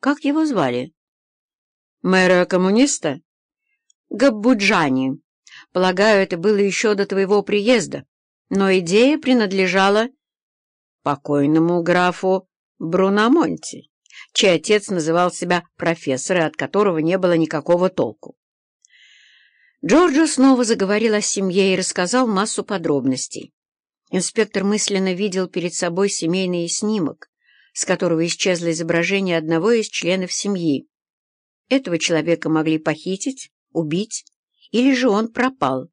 Как его звали? Мэра-коммуниста? Габбуджани. Полагаю, это было еще до твоего приезда, но идея принадлежала покойному графу Бруномонти, чей отец называл себя профессором, от которого не было никакого толку. Джорджо снова заговорил о семье и рассказал массу подробностей. Инспектор мысленно видел перед собой семейный снимок, с которого исчезло изображение одного из членов семьи. Этого человека могли похитить, убить, или же он пропал.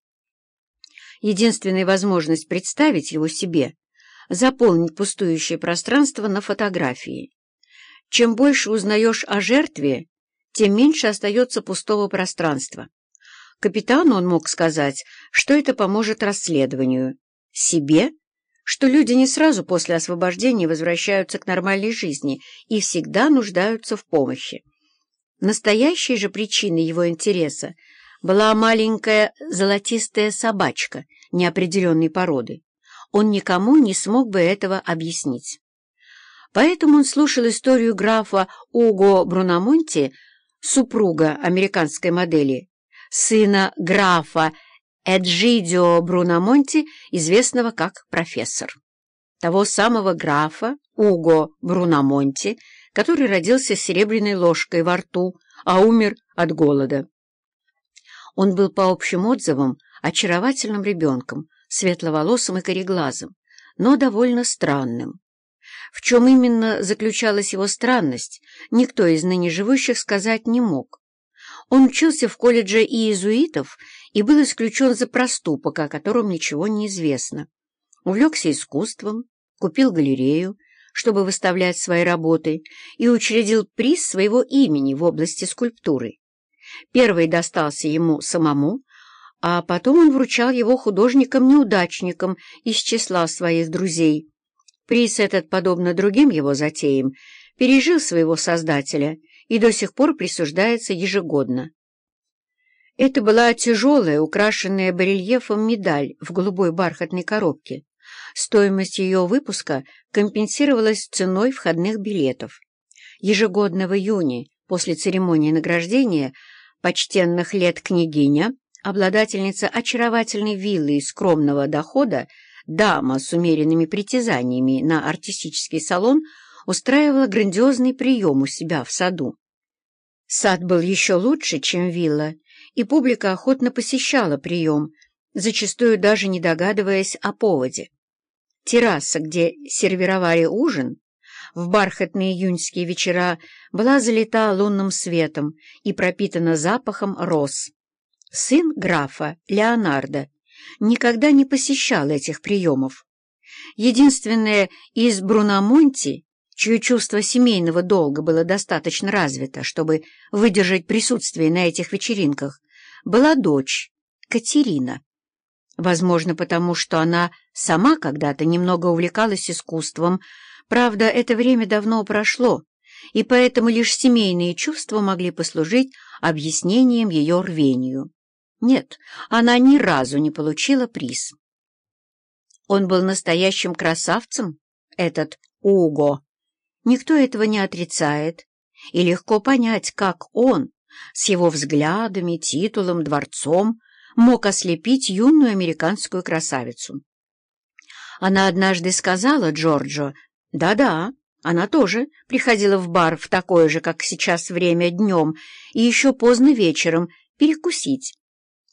Единственная возможность представить его себе — заполнить пустующее пространство на фотографии. Чем больше узнаешь о жертве, тем меньше остается пустого пространства. Капитану он мог сказать, что это поможет расследованию. Себе что люди не сразу после освобождения возвращаются к нормальной жизни и всегда нуждаются в помощи. Настоящей же причиной его интереса была маленькая золотистая собачка неопределенной породы. Он никому не смог бы этого объяснить. Поэтому он слушал историю графа Уго Бруномонти, супруга американской модели, сына графа Эджидио Бруномонти, известного как профессор. Того самого графа Уго Бруномонти, который родился с серебряной ложкой во рту, а умер от голода. Он был, по общим отзывам, очаровательным ребенком, светловолосым и кореглазым, но довольно странным. В чем именно заключалась его странность, никто из ныне живущих сказать не мог. Он учился в колледже иезуитов и был исключен за проступок, о котором ничего не известно. Увлекся искусством, купил галерею, чтобы выставлять свои работы, и учредил приз своего имени в области скульптуры. Первый достался ему самому, а потом он вручал его художникам-неудачникам из числа своих друзей. Приз этот, подобно другим его затеям, пережил своего создателя и до сих пор присуждается ежегодно. Это была тяжелая, украшенная барельефом медаль в голубой бархатной коробке. Стоимость ее выпуска компенсировалась ценой входных билетов. Ежегодно в июне, после церемонии награждения, почтенных лет княгиня, обладательница очаровательной виллы и скромного дохода, дама с умеренными притязаниями на артистический салон – устраивала грандиозный прием у себя в саду. Сад был еще лучше, чем вилла, и публика охотно посещала прием, зачастую даже не догадываясь о поводе. Терраса, где сервировали ужин, в бархатные июньские вечера была залита лунным светом и пропитана запахом роз. Сын графа, Леонардо, никогда не посещал этих приемов. Единственное из Бруномонти чье чувство семейного долга было достаточно развито, чтобы выдержать присутствие на этих вечеринках, была дочь, Катерина. Возможно, потому что она сама когда-то немного увлекалась искусством, правда, это время давно прошло, и поэтому лишь семейные чувства могли послужить объяснением ее рвению. Нет, она ни разу не получила приз. Он был настоящим красавцем, этот Уго. Никто этого не отрицает, и легко понять, как он, с его взглядами, титулом, дворцом, мог ослепить юную американскую красавицу. Она однажды сказала Джорджо, «Да-да, она тоже приходила в бар в такое же, как сейчас, время днем, и еще поздно вечером перекусить,